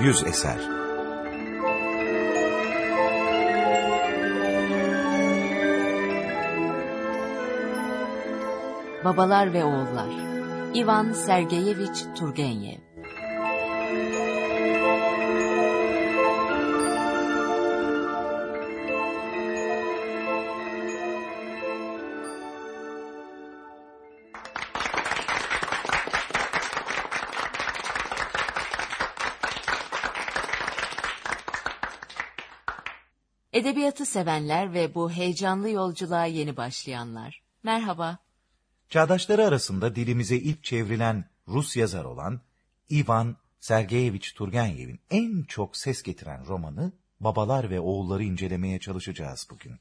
Yüz Eser. Babalar ve Oğullar. Ivan Sergeyeviç Turgenev Edebiyatı sevenler ve bu heyecanlı yolculuğa yeni başlayanlar. Merhaba. Çağdaşları arasında dilimize ilk çevrilen Rus yazar olan Ivan Sergeyevich Turgenev'in en çok ses getiren romanı Babalar ve Oğulları incelemeye çalışacağız bugün.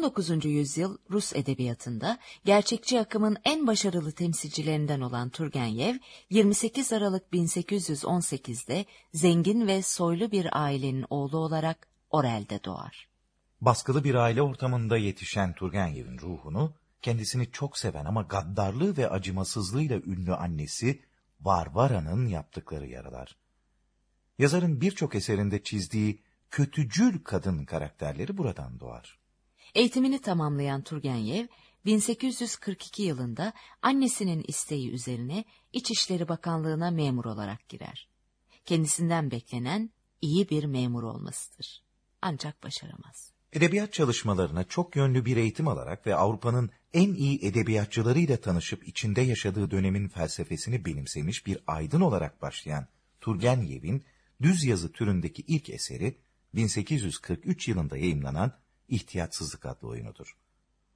19. yüzyıl Rus edebiyatında gerçekçi akımın en başarılı temsilcilerinden olan Turgenev, 28 Aralık 1818'de zengin ve soylu bir ailenin oğlu olarak Orel'de doğar. Baskılı bir aile ortamında yetişen Turgenev'in ruhunu, kendisini çok seven ama gaddarlığı ve acımasızlığıyla ünlü annesi Varvara'nın yaptıkları yaralar. Yazarın birçok eserinde çizdiği kötücül kadın karakterleri buradan doğar. Eğitimini tamamlayan Turgenev, 1842 yılında annesinin isteği üzerine İçişleri Bakanlığı'na memur olarak girer. Kendisinden beklenen iyi bir memur olmasıdır. Ancak başaramaz. Edebiyat çalışmalarına çok yönlü bir eğitim alarak ve Avrupa'nın en iyi edebiyatçılarıyla tanışıp içinde yaşadığı dönemin felsefesini benimsemiş bir aydın olarak başlayan Turgenev'in düz yazı türündeki ilk eseri 1843 yılında yayımlanan İhtiyatsızlık adlı oyunudur.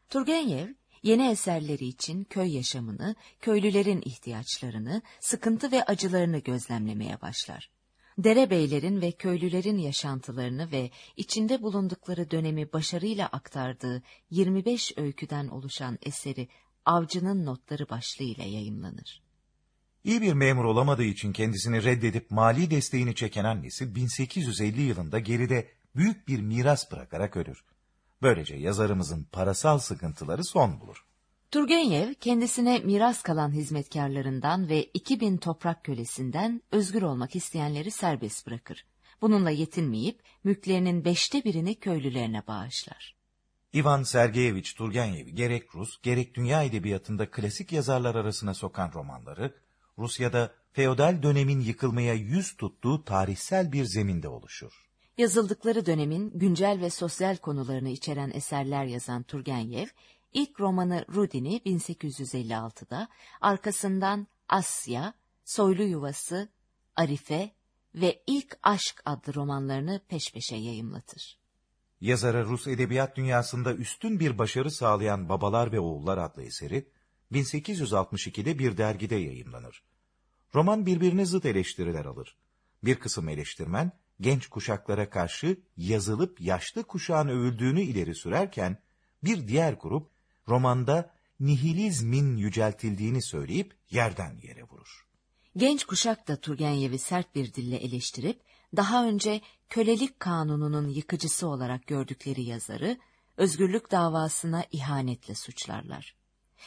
Turgenev, yeni eserleri için köy yaşamını, köylülerin ihtiyaçlarını, sıkıntı ve acılarını gözlemlemeye başlar. Derebeylerin ve köylülerin yaşantılarını ve içinde bulundukları dönemi başarıyla aktardığı 25 öyküden oluşan eseri Avcının Notları başlığıyla yayımlanır. İyi bir memur olamadığı için kendisini reddedip mali desteğini çeken annesi 1850 yılında geride büyük bir miras bırakarak ölür. Böylece yazarımızın parasal sıkıntıları son bulur. Turgenev kendisine miras kalan hizmetkarlarından ve 2000 toprak kölesinden özgür olmak isteyenleri serbest bırakır. Bununla yetinmeyip mülklerinin beşte birini köylülerine bağışlar. Ivan Sergeyevich Turgenev gerek Rus gerek dünya edebiyatında klasik yazarlar arasına sokan romanları, Rusya'da feodal dönemin yıkılmaya yüz tuttuğu tarihsel bir zeminde oluşur yazıldıkları dönemin güncel ve sosyal konularını içeren eserler yazan Turgenev, ilk romanı Rudin'i 1856'da, arkasından Asya, Soylu Yuvası, Arife ve İlk Aşk adlı romanlarını peş peşe yayımlatır. Yazara Rus edebiyat dünyasında üstün bir başarı sağlayan Babalar ve Oğullar adlı eseri, 1862'de bir dergide yayımlanır. Roman birbirine zıt eleştiriler alır. Bir kısım eleştirmen, genç kuşaklara karşı yazılıp yaşlı kuşağın övüldüğünü ileri sürerken, bir diğer grup romanda nihilizmin yüceltildiğini söyleyip yerden yere vurur. Genç kuşak da Turgenev'i sert bir dille eleştirip, daha önce kölelik kanununun yıkıcısı olarak gördükleri yazarı, özgürlük davasına ihanetle suçlarlar.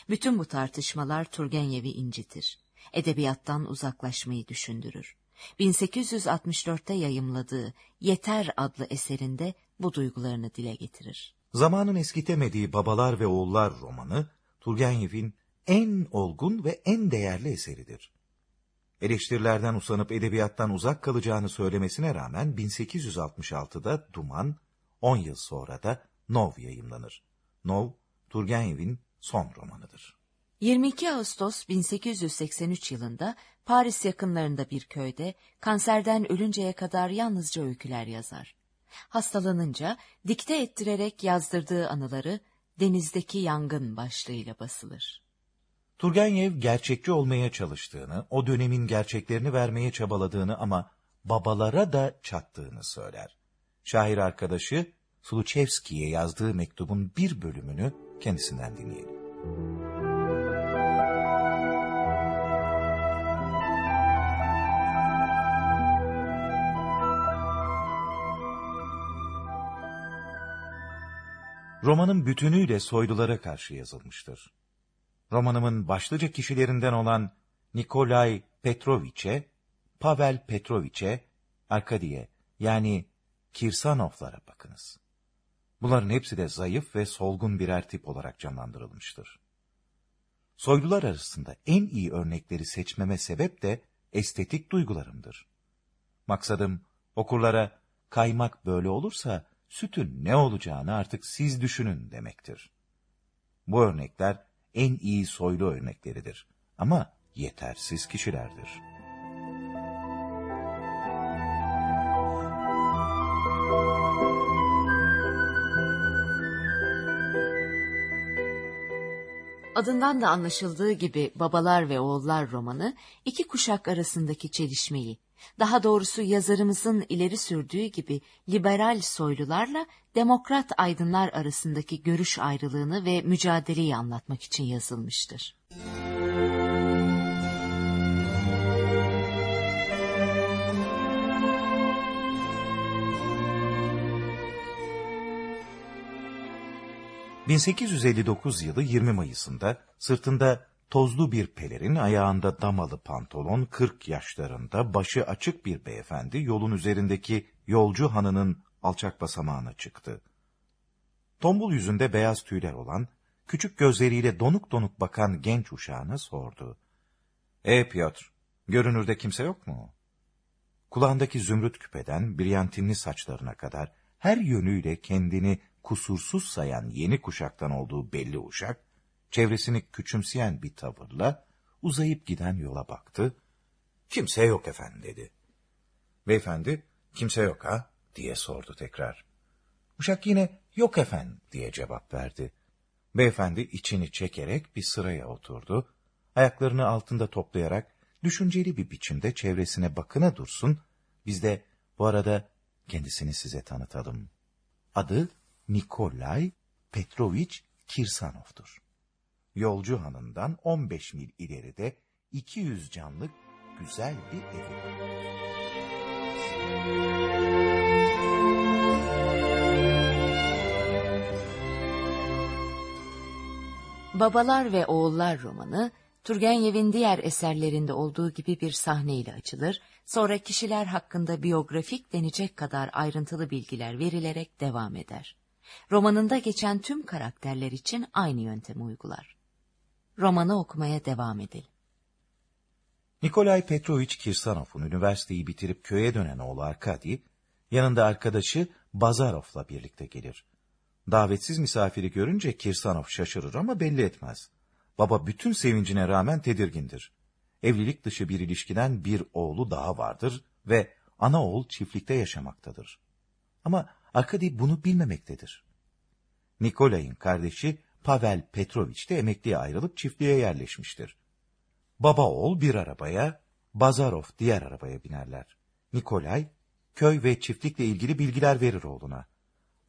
Bütün bu tartışmalar Turgenev'i incitir. Edebiyattan uzaklaşmayı düşündürür. 1864'te yayımladığı Yeter adlı eserinde bu duygularını dile getirir. Zamanın eskitemediği Babalar ve Oğullar romanı, Turgenev'in en olgun ve en değerli eseridir. Eleştirilerden usanıp edebiyattan uzak kalacağını söylemesine rağmen 1866'da Duman, 10 yıl sonra da Nov yayımlanır. Nov, Turgenev'in son romanıdır. 22 Ağustos 1883 yılında Paris yakınlarında bir köyde kanserden ölünceye kadar yalnızca öyküler yazar. Hastalanınca dikte ettirerek yazdırdığı anıları Denizdeki Yangın başlığıyla basılır. Turgenev gerçekçi olmaya çalıştığını, o dönemin gerçeklerini vermeye çabaladığını ama babalara da çattığını söyler. Şair arkadaşı Sluchevski'ye yazdığı mektubun bir bölümünü kendisinden dinleyelim. Romanın bütünüyle soylulara karşı yazılmıştır. Romanımın başlıca kişilerinden olan Nikolay Petroviç'e, Pavel Petroviç'e, Arkadiye yani Kirsanovlara bakınız. Bunların hepsi de zayıf ve solgun birer tip olarak canlandırılmıştır. Soylular arasında en iyi örnekleri seçmeme sebep de estetik duygularımdır. Maksadım okurlara kaymak böyle olursa sütün ne olacağını artık siz düşünün demektir. Bu örnekler en iyi soylu örnekleridir ama yetersiz kişilerdir. Adından da anlaşıldığı gibi Babalar ve Oğullar romanı iki kuşak arasındaki çelişmeyi, daha doğrusu yazarımızın ileri sürdüğü gibi liberal soylularla demokrat aydınlar arasındaki görüş ayrılığını ve mücadeleyi anlatmak için yazılmıştır. 1859 yılı 20 Mayıs'ında sırtında tozlu bir pelerin, ayağında damalı pantolon, 40 yaşlarında, başı açık bir beyefendi yolun üzerindeki yolcu hanının alçak basamağına çıktı. Tombul yüzünde beyaz tüyler olan, küçük gözleriyle donuk donuk bakan genç uşağına sordu. E Piotr, görünürde kimse yok mu? Kulağındaki zümrüt küpeden brilyantinli saçlarına kadar her yönüyle kendini kusursuz sayan yeni kuşaktan olduğu belli uşak, çevresini küçümseyen bir tavırla uzayıp giden yola baktı. Kimse yok efendim dedi. Beyefendi, kimse yok ha? diye sordu tekrar. Uşak yine yok efendim diye cevap verdi. Beyefendi içini çekerek bir sıraya oturdu. Ayaklarını altında toplayarak düşünceli bir biçimde çevresine bakına dursun. Biz de bu arada kendisini size tanıtalım. Adı Nikolay Petrovich Kirsanov'dur. Yolcu hanından 15 mil ileride 200 canlık güzel bir evi var. Babalar ve Oğullar romanı, Turgenev'in diğer eserlerinde olduğu gibi bir sahneyle açılır, sonra kişiler hakkında biyografik denecek kadar ayrıntılı bilgiler verilerek devam eder romanında geçen tüm karakterler için aynı yöntemi uygular. Romanı okumaya devam edelim. Nikolay Petrovich Kirsanov'un üniversiteyi bitirip köye dönen oğlu Arkady, yanında arkadaşı Bazarov'la birlikte gelir. Davetsiz misafiri görünce Kirsanov şaşırır ama belli etmez. Baba bütün sevincine rağmen tedirgindir. Evlilik dışı bir ilişkiden bir oğlu daha vardır ve ana oğul çiftlikte yaşamaktadır. Ama Arkady bunu bilmemektedir. Nikolay'ın kardeşi Pavel Petrovich de emekliye ayrılıp çiftliğe yerleşmiştir. Baba oğul bir arabaya, Bazarov diğer arabaya binerler. Nikolay, köy ve çiftlikle ilgili bilgiler verir oğluna.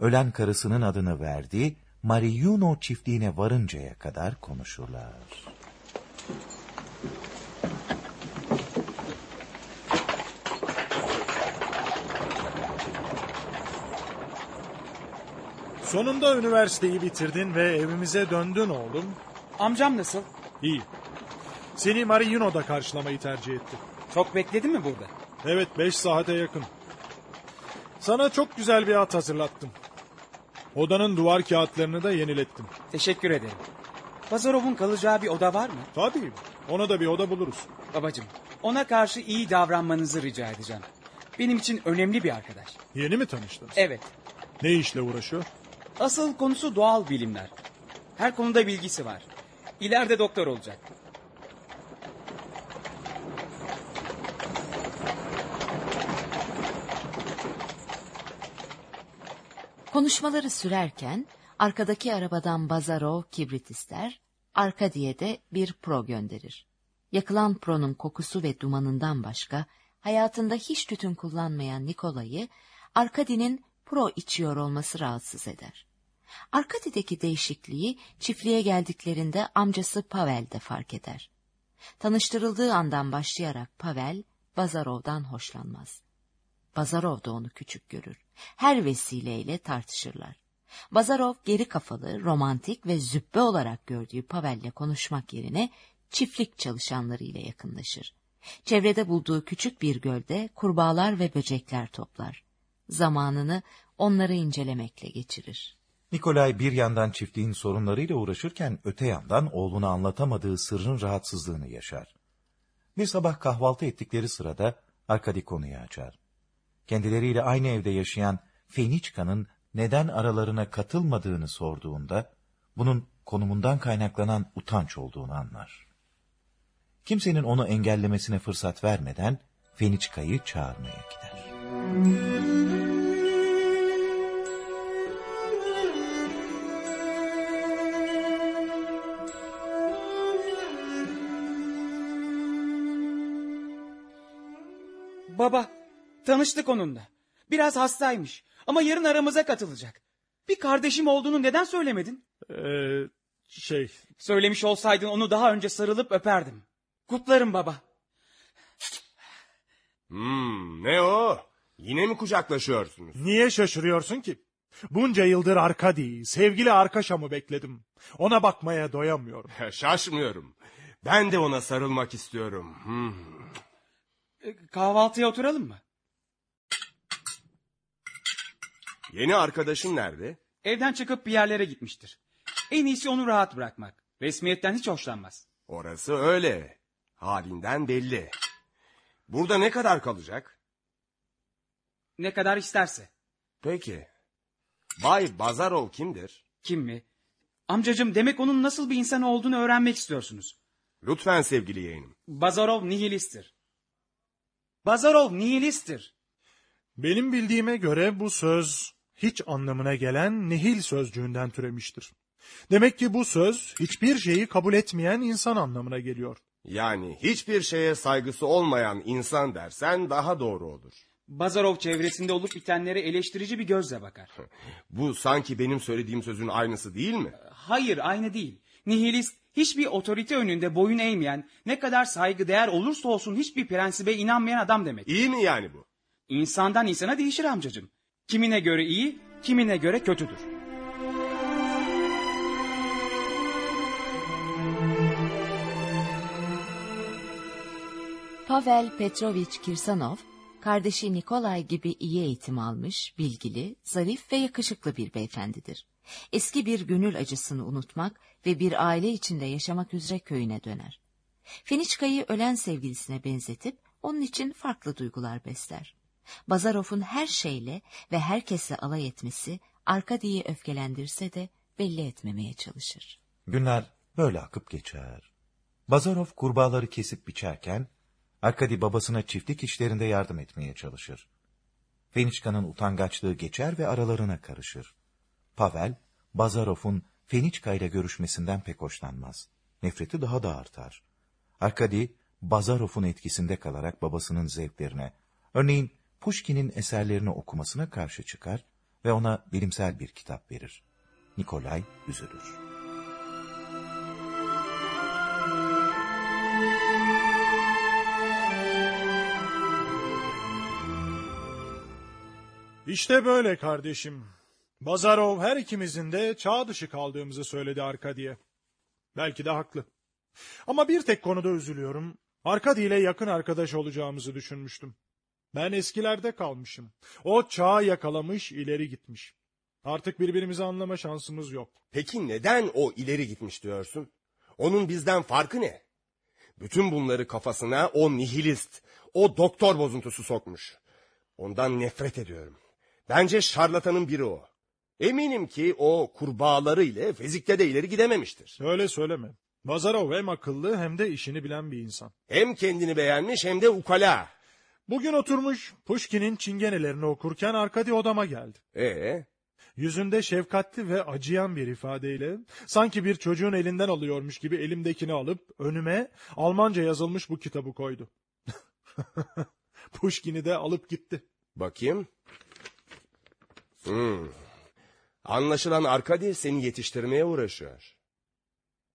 Ölen karısının adını verdiği Mariuno çiftliğine varıncaya kadar konuşurlar. Sonunda üniversiteyi bitirdin ve evimize döndün oğlum. Amcam nasıl? İyi. Seni Marino'da karşılamayı tercih etti. Çok bekledin mi burada? Evet beş saate yakın. Sana çok güzel bir at hazırlattım. Odanın duvar kağıtlarını da yenilettim. Teşekkür ederim. Bazarov'un kalacağı bir oda var mı? Tabii. Ona da bir oda buluruz. Babacım, ona karşı iyi davranmanızı rica edeceğim. Benim için önemli bir arkadaş. Yeni mi tanıştınız? Evet. Ne işle uğraşıyor? Asıl konusu doğal bilimler. Her konuda bilgisi var. İleride doktor olacak. Konuşmaları sürerken arkadaki arabadan Bazarov kibrit ister, arka diye de bir pro gönderir. Yakılan pronun kokusu ve dumanından başka hayatında hiç tütün kullanmayan Nikolay'ı Arkadi'nin pro içiyor olması rahatsız eder. Arkadi'deki değişikliği çiftliğe geldiklerinde amcası Pavel de fark eder. Tanıştırıldığı andan başlayarak Pavel, Bazarov'dan hoşlanmaz. Bazarov da onu küçük görür. Her vesileyle tartışırlar. Bazarov geri kafalı, romantik ve züppe olarak gördüğü Pavel'le konuşmak yerine çiftlik çalışanlarıyla yakınlaşır. Çevrede bulduğu küçük bir gölde kurbağalar ve böcekler toplar. Zamanını onları incelemekle geçirir. Nikolay bir yandan çiftliğin sorunlarıyla uğraşırken öte yandan oğluna anlatamadığı sırrın rahatsızlığını yaşar. Bir sabah kahvaltı ettikleri sırada Arkadi konuyu açar. Kendileriyle aynı evde yaşayan Feniçka'nın neden aralarına katılmadığını sorduğunda, bunun konumundan kaynaklanan utanç olduğunu anlar. Kimsenin onu engellemesine fırsat vermeden Feniçka'yı çağırmaya gider. Baba, tanıştık onunla. Biraz hastaymış ama yarın aramıza katılacak. Bir kardeşim olduğunu neden söylemedin? Ee, şey, Söylemiş olsaydın onu daha önce sarılıp öperdim. Kutlarım baba. Hmm, ne o? Yine mi kucaklaşıyorsunuz? niye şaşırıyorsun ki? Bunca yıldır Arkadi'yi, sevgili Arkaşam'ı bekledim. Ona bakmaya doyamıyorum. Şaşmıyorum. Ben de ona sarılmak istiyorum. Hmm. Kahvaltıya oturalım mı? Yeni arkadaşın nerede? Evden çıkıp bir yerlere gitmiştir. En iyisi onu rahat bırakmak. Resmiyetten hiç hoşlanmaz. Orası öyle. Halinden belli. Burada ne kadar kalacak? Ne kadar isterse. Peki. Bay Bazarov kimdir? Kim mi? Amcacım demek onun nasıl bir insan olduğunu öğrenmek istiyorsunuz. Lütfen sevgili yeğenim. Bazarov nihilisttir. Bazarov nihilisttir. Benim bildiğime göre bu söz hiç anlamına gelen nihil sözcüğünden türemiştir. Demek ki bu söz hiçbir şeyi kabul etmeyen insan anlamına geliyor. Yani hiçbir şeye saygısı olmayan insan dersen daha doğru olur. Bazarov çevresinde olup bitenlere eleştirici bir gözle bakar. Bu sanki benim söylediğim sözün aynısı değil mi? Hayır aynı değil. Nihilist hiçbir otorite önünde boyun eğmeyen, ne kadar saygıdeğer olursa olsun hiçbir prensibe inanmayan adam demek. İyi mi yani bu? İnsandan insana değişir amcacım. Kimine göre iyi, kimine göre kötüdür. Pavel Petrovich Kirsanov, kardeşi Nikolay gibi iyi eğitim almış, bilgili, zarif ve yakışıklı bir beyefendidir. Eski bir gönül acısını unutmak ve bir aile içinde yaşamak üzere köyüne döner. Feniçka'yı ölen sevgilisine benzetip onun için farklı duygular besler. Bazarov'un her şeyle ve herkesle alay etmesi Arkadi'yi öfkelendirse de belli etmemeye çalışır. Günler böyle akıp geçer. Bazarov kurbağaları kesip biçerken, Arkadi babasına çiftlik işlerinde yardım etmeye çalışır. Feniçka'nın utangaçlığı geçer ve aralarına karışır. Pavel, Bazarov'un Feniçka ile görüşmesinden pek hoşlanmaz. Nefreti daha da artar. Arkadi, Bazarov'un etkisinde kalarak babasının zevklerine, örneğin Pushkin'in eserlerini okumasına karşı çıkar ve ona bilimsel bir kitap verir. Nikolay üzülür. İşte böyle kardeşim. Bazarov her ikimizin de çağ dışı kaldığımızı söyledi Arkadi'ye. Belki de haklı. Ama bir tek konuda üzülüyorum. Arkadi ile yakın arkadaş olacağımızı düşünmüştüm. Ben eskilerde kalmışım. O çağı yakalamış, ileri gitmiş. Artık birbirimizi anlama şansımız yok. Peki neden o ileri gitmiş diyorsun? Onun bizden farkı ne? Bütün bunları kafasına o nihilist, o doktor bozuntusu sokmuş. Ondan nefret ediyorum. Bence şarlatanın biri o. Eminim ki o kurbağaları ile fizikte de ileri gidememiştir. Öyle söyleme. Bazarov hem akıllı hem de işini bilen bir insan. Hem kendini beğenmiş hem de ukala. Bugün oturmuş Pushkin'in çingenelerini okurken Arkadi odama geldi. Ee, Yüzünde şefkatli ve acıyan bir ifadeyle sanki bir çocuğun elinden alıyormuş gibi elimdekini alıp önüme Almanca yazılmış bu kitabı koydu. Pushkin'i de alıp gitti. bakayım. Hmm. Anlaşılan Arkadi seni yetiştirmeye uğraşıyor.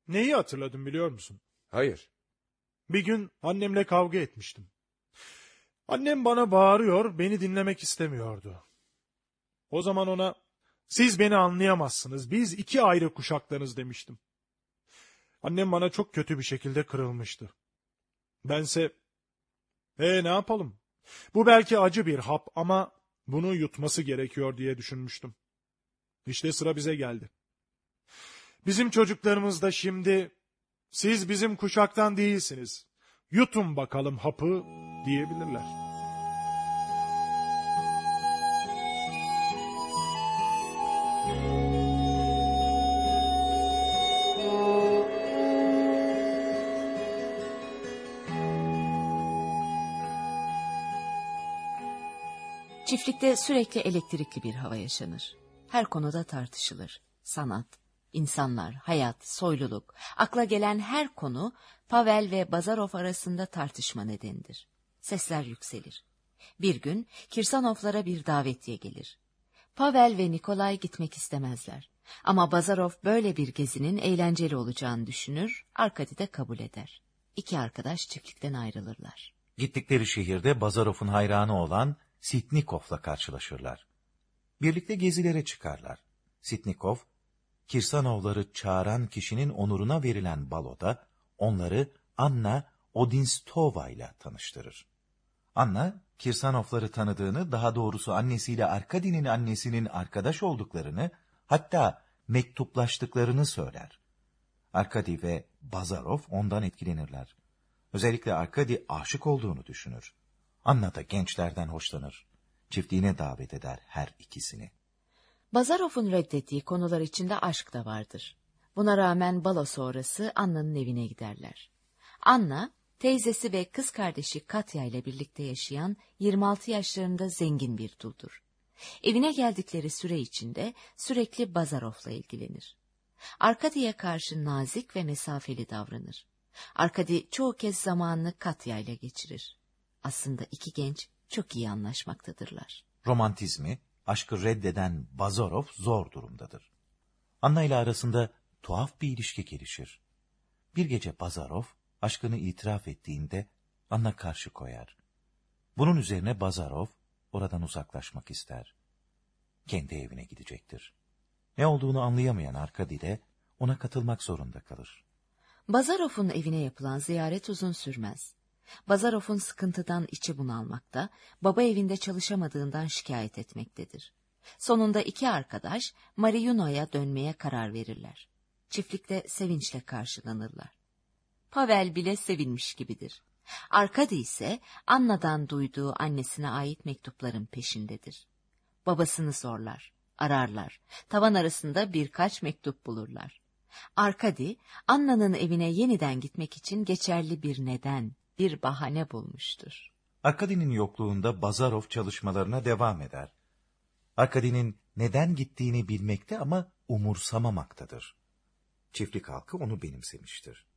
Neyi hatırladım biliyor musun? Hayır. Bir gün annemle kavga etmiştim. Annem bana bağırıyor, beni dinlemek istemiyordu. O zaman ona Siz beni anlayamazsınız. Biz iki ayrı kuşaklarız demiştim. Annem bana çok kötü bir şekilde kırılmıştı. Bense, e ne yapalım? Bu belki acı bir hap ama bunu yutması gerekiyor diye düşünmüştüm. İşte sıra bize geldi. Bizim çocuklarımız da şimdi, siz bizim kuşaktan değilsiniz. Yutun bakalım hapı diyebilirler. Çiftlikte sürekli elektrikli bir hava yaşanır. Her konuda tartışılır. Sanat, insanlar, hayat, soyluluk, akla gelen her konu Pavel ve Bazarov arasında tartışma nedenidir. Sesler yükselir. Bir gün Kirsanovlara bir davetiye gelir. Pavel ve Nikolay gitmek istemezler. Ama Bazarov böyle bir gezinin eğlenceli olacağını düşünür, Arkadi de kabul eder. İki arkadaş çiftlikten ayrılırlar. Gittikleri şehirde Bazarov'un hayranı olan Sitnikov'la karşılaşırlar. Birlikte gezilere çıkarlar. Sitnikov, Kirsanovları çağıran kişinin onuruna verilen baloda onları Anna Odinstova ile tanıştırır. Anna, Kirsanovları tanıdığını, daha doğrusu annesiyle Arkadi'nin annesinin arkadaş olduklarını, hatta mektuplaştıklarını söyler. Arkadi ve Bazarov ondan etkilenirler. Özellikle Arkadi aşık olduğunu düşünür. Anna da gençlerden hoşlanır. Çiftliğine davet eder her ikisini. Bazarov'un reddettiği konular içinde aşk da vardır. Buna rağmen balo sonrası Anna'nın evine giderler. Anna, teyzesi ve kız kardeşi Katya ile birlikte yaşayan 26 yaşlarında zengin bir duldur. Evine geldikleri süre içinde sürekli Bazarov'la ilgilenir. Arkadi'ye karşı nazik ve mesafeli davranır. Arkadi çoğu kez zamanını Katya ile geçirir. Aslında iki genç çok iyi anlaşmaktadırlar. Romantizmi, aşkı reddeden Bazarov zor durumdadır. Anna ile arasında tuhaf bir ilişki gelişir. Bir gece Bazarov aşkını itiraf ettiğinde Anna karşı koyar. Bunun üzerine Bazarov oradan uzaklaşmak ister. Kendi evine gidecektir. Ne olduğunu anlayamayan Arkadi de ona katılmak zorunda kalır. Bazarov'un evine yapılan ziyaret uzun sürmez. Bazarov'un sıkıntıdan içi bunalmakta, baba evinde çalışamadığından şikayet etmektedir. Sonunda iki arkadaş Mariuno'ya dönmeye karar verirler. Çiftlikte sevinçle karşılanırlar. Pavel bile sevinmiş gibidir. Arkadi ise Anna'dan duyduğu annesine ait mektupların peşindedir. Babasını zorlar, ararlar. Tavan arasında birkaç mektup bulurlar. Arkadi, Anna'nın evine yeniden gitmek için geçerli bir neden, bir bahane bulmuştur. Arkadi'nin yokluğunda Bazarov çalışmalarına devam eder. Arkadi'nin neden gittiğini bilmekte ama umursamamaktadır. Çiftlik halkı onu benimsemiştir.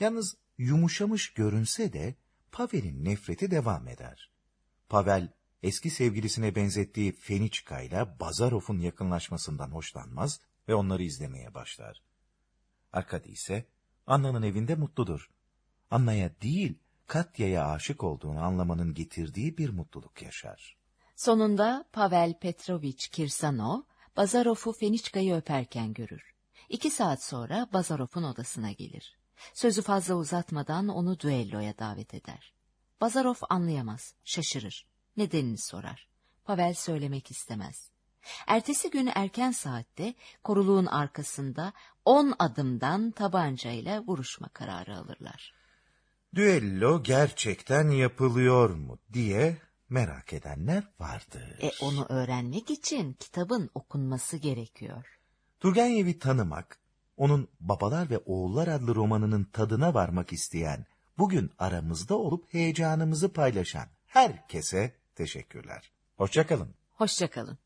Yalnız yumuşamış görünse de Pavel'in nefreti devam eder. Pavel, eski sevgilisine benzettiği Feniçka ile Bazarov'un yakınlaşmasından hoşlanmaz ve onları izlemeye başlar. Arkadi ise Anna'nın evinde mutludur. Anna'ya değil, Katya'ya aşık olduğunu anlamanın getirdiği bir mutluluk yaşar. Sonunda Pavel Petrovich Kirsanov, Bazarov'u Feniçka'yı öperken görür. İki saat sonra Bazarov'un odasına gelir. Sözü fazla uzatmadan onu düelloya davet eder. Bazarov anlayamaz, şaşırır. Nedenini sorar. Pavel söylemek istemez. Ertesi gün erken saatte koruluğun arkasında on adımdan tabancayla vuruşma kararı alırlar. Düello gerçekten yapılıyor mu diye merak edenler vardır. E onu öğrenmek için kitabın okunması gerekiyor. Turgenev'i tanımak, onun Babalar ve Oğullar adlı romanının tadına varmak isteyen, bugün aramızda olup heyecanımızı paylaşan herkese teşekkürler. Hoşçakalın. Hoşçakalın.